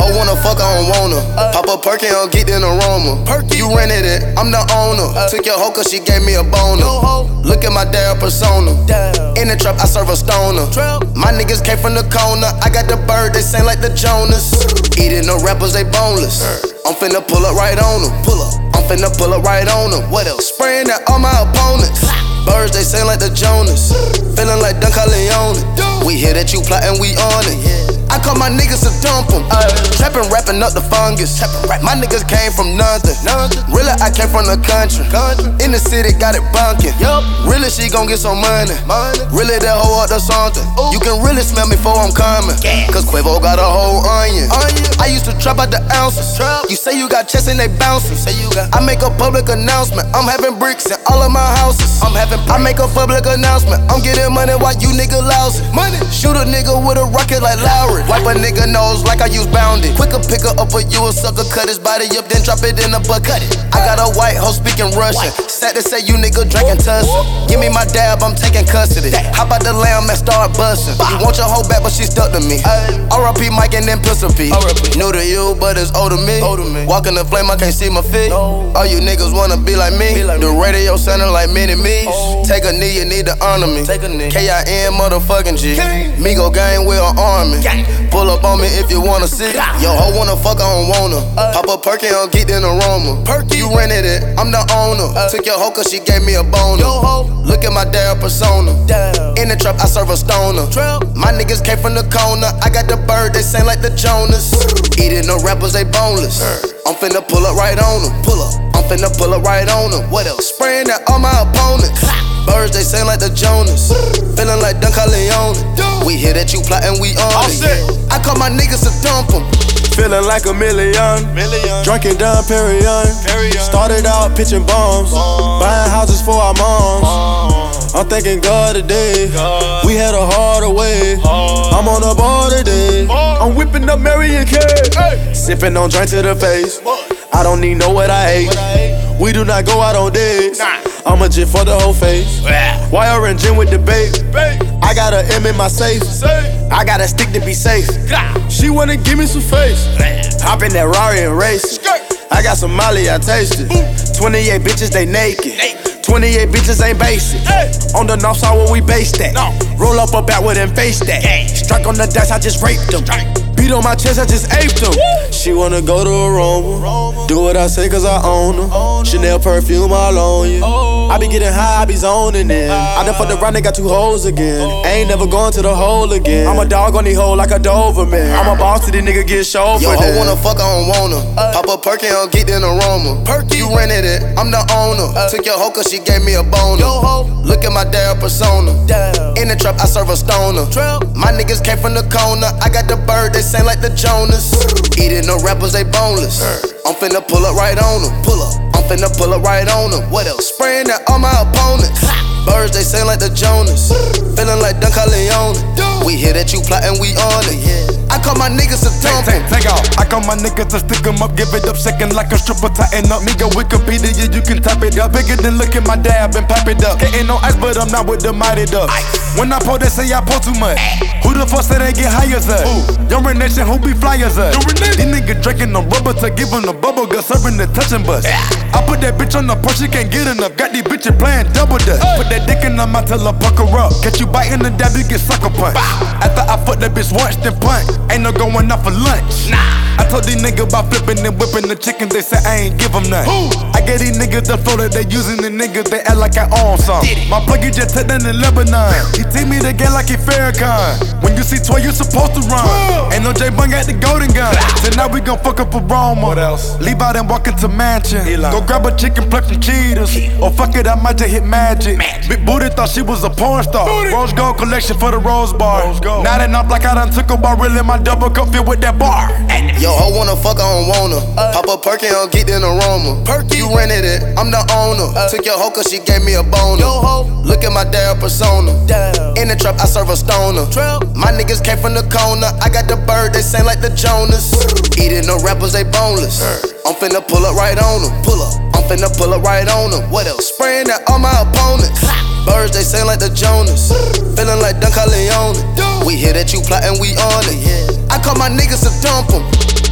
hoe wanna fuck, I don't wanna. Pop a perky, I'll get an aroma. You rented it, I'm the owner. Uh. Took your hoe cause she gave me a boner. Look at my damn persona. In the trap, I serve a stoner. My niggas came from the corner. I got the bird, they sing like the Jonas. Eating the rappers, they boneless. Uh. I'm finna pull up right on them. Pull up. I'm finna pull up right on them. What else? Spraying at all my opponents. Birds, they sing like the Jonas. Feeling like Don Corleone. Hear that you plotting, we on it. I call my niggas to dump them. Trapping, rapping up the fungus. My niggas came from nothing. Really, I came from the country. In the city, got it bunkin'. Really, she gon' get some money. Really, that hoe up to something. You can really smell me before I'm coming. Cause Quavo got a whole onion. I trap out the ounces. You say you got chest and they bouncing. I make a public announcement. I'm having bricks in all of my houses. I'm having I make a public announcement. I'm getting money while you nigga lousy. Money. Shoot a nigga with a rocket like Lowry. Wipe a nigga nose like I use Bounty. Quicker picker up for you a sucker, cut his body up, then drop it in a bucket. I got a white hoe speaking Russian. Sad to say you nigga drinking tussin. Give me my dab, I'm taking custody. Hop out the lamb and start bustin'. You want your hoe back, but she stuck to me. RP Mike and then Pistol P. New to you, but it's old to me. Walk in the flame, I can't see my feet. All you niggas wanna be like me. The radio sounding like mini me's. Take a knee, you need to honor me. K-I-N motherfucking G. Migo gang with an army. Pull up on me if you wanna see. Yo, hoe wanna fuck, I don't wanna. Pop a perky, I'll get an aroma. You rented it, I'm the owner. Took your hoe cause she gave me a boner. Look at my dad persona. In the trap, I serve a stoner. My niggas came from the corner. I got the bird, they sing like the Jonas. Eating the rappers, they boneless. I'm finna pull up right on them. Pull up. I'm finna pull up right on them. What else? Spraying at all my opponents. Birds, they sing like the Jonas. Feeling like Don Corleone. We hear that you plotting, we on it. I call my niggas to dump them. Feeling like a million. Drinking down Perignon. Started out pitching bombs. Buying houses for our moms. I'm thanking God today. We had a harder way. I'm on a bar today. I'm whipping up Marion K. Sipping on drink to the face. I don't need know what I ate. We do not go out on dates. I'm a gin for the whole face. Wire and gin with the babe. I got a M in my safe. I got a stick to be safe. She wanna give me some face. Hop in that Rari and race. I got some Molly, I tasted. 28 bitches, they naked. 28 bitches ain't basic. On the north side where we based at. Roll up a Backwood and face that. Hey. Strike on the dash, I just raped them. Beat on my chest, I just aped them. She wanna go to Aroma. Do what I say, cause I own them. Chanel perfume all on you. Oh. I be getting high, I be zoning in. I done fucked around and got two hoes again. Oh. Ain't never going to the hole again. I'm a dog on the hole like a Doberman. I'm a boss to the nigga get show Yo, for hoe them. wanna fuck, I don't wanna. Pop a perky, I'll get an aroma. You rented it, I'm the owner. Uh. Took your hoe cause she gave me a boner. Look at my damn persona. In the trap, I serve a stoner. My niggas came from the corner. I got the bird, they sing like the Jonas. Eating the rappers, they boneless. I'm finna pull up right on them. Pull up. I'm finna pull up right on them. What else? Spraying at all my opponents. Birds, they sing like the Jonas. Feeling like Don Corleone. We hear that you plotting, we on it. I call my niggas to dump Take, take, take off. I call my niggas to stick 'em up, give it up, second like a stripper, tighten up. Me go Wikipedia, yeah, you can type it up. Bigger than look at my dab and pop it up. Getting no ice, but I'm not with the mighty ducks. When I pour, they say I pour too much. Who the fuck said they get high as us? Younger nation, who be fly as us? These niggas drinking the rubber to give 'em the bubble, gut serving the touching bus. I put that bitch on the porch, she can't get enough. Got these bitches playing double dutch. Put that dick in her mouth till I pucker up. Catch you biting the dab, you get sucker punch. After I fuck that bitch once, then punch. Ain't no going out for lunch. Nah. I told these niggas about flipping and whipping the chickens, they say I ain't give give 'em none. I get these niggas the flow that they using, the niggas they act like I own some. My pluggy just took down in Lebanon. He team me the game like he Farrakhan. When you see toy, you supposed to run. Ain't no J Bun got the golden gun. So now we gon' fuck up a Roma. What else? Leave out and walk into mansion. Go grab a chicken, pluck some cheetahs. Or fuck it, I might just hit magic. Big booty thought she was a porn star. Rose gold collection for the Rose Bar. Now that I'm like I done took a bar, really my double cup filled with that bar. Yo, hoe wanna fuck, I don't wanna. Uh. Pop a perky, I'll get an aroma. You rented it, I'm the owner. Uh. Took your hoe cause she gave me a boner. Look at my damn persona. In the trap, I serve a stoner. My niggas came from the corner. I got the bird, they sing like the Jonas. Eating the rappers, they boneless. Uh. I'm finna pull up right on them. Pull up. I'm finna pull up right on them. What else? Spraying at all my opponents. Birds, they sing like the Jonas. Feeling like Don Corleone. We hear that you plotting, we on it. I call my niggas to dump them.